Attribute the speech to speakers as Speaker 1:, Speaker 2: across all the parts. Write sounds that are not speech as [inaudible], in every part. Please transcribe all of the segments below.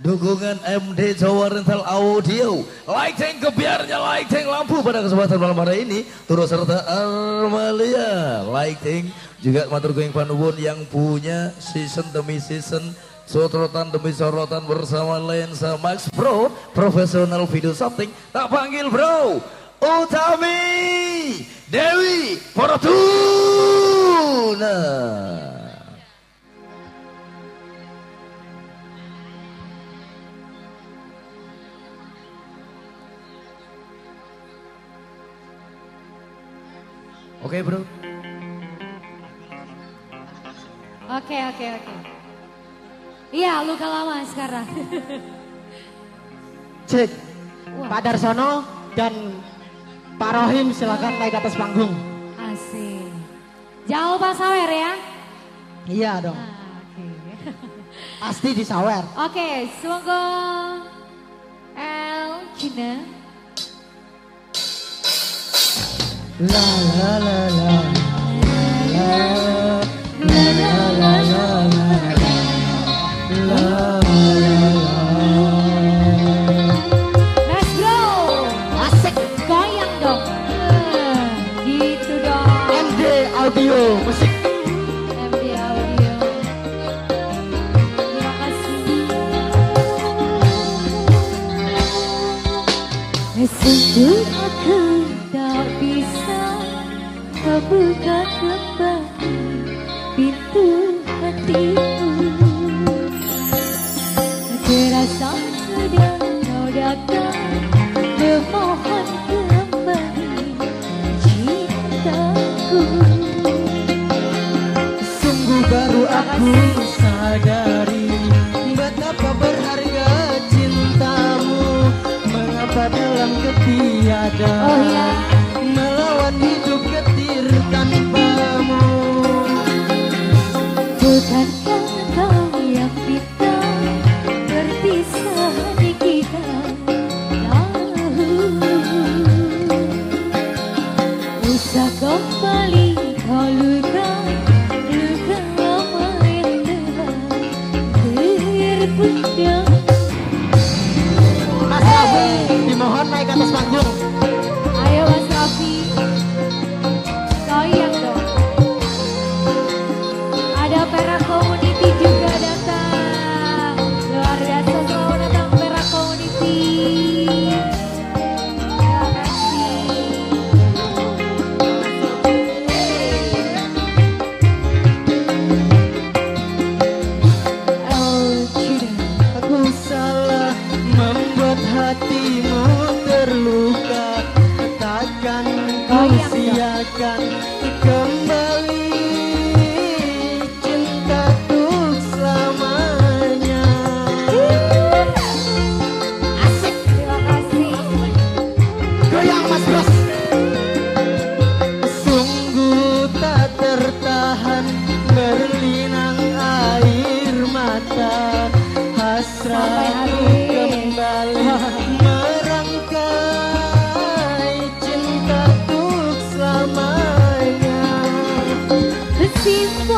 Speaker 1: dukungan MD Jawa Rental Audio. Lighting kebiarnya lighting lampu pada kesempatan malam hari ini. Turut serta Armalia. Lighting juga matur going panuwun yang punya season demi season sorotan demi sorotan bersama lensa Max Pro profesional video shooting. Tak panggil bro. Utami Dewi Fortuna Oke bro.
Speaker 2: Oke, oke, oke. Iya, luka lama sekarang. [laughs]
Speaker 3: Cek,
Speaker 2: Wah.
Speaker 3: Pak Darsono dan Pak Rohim silakan naik ke atas panggung.
Speaker 2: Asik. Jangan lupa sawer ya.
Speaker 3: Iya dong,
Speaker 2: Ah, Oke.
Speaker 3: pasti disawer.
Speaker 2: Oke, semoga El Cina.
Speaker 3: La la la la la la la la la la. Asik
Speaker 2: Goyang dong. Membuka kembali pintu hatimu Terasa sudah kau
Speaker 3: mas bros Sungguh tak tertahan berlinang air mata. Hasratku kembali merangkai cintaku selamanya.
Speaker 2: Simpan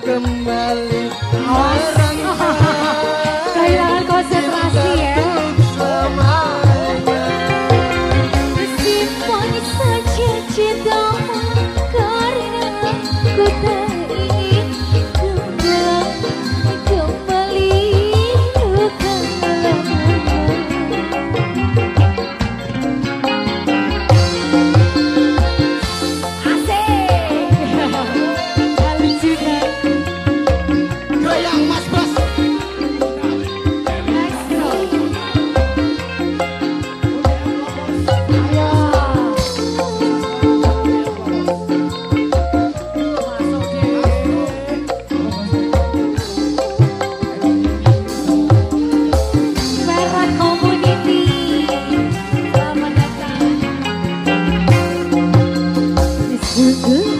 Speaker 2: kembali. Oh, kehilangan konsentrasi. good.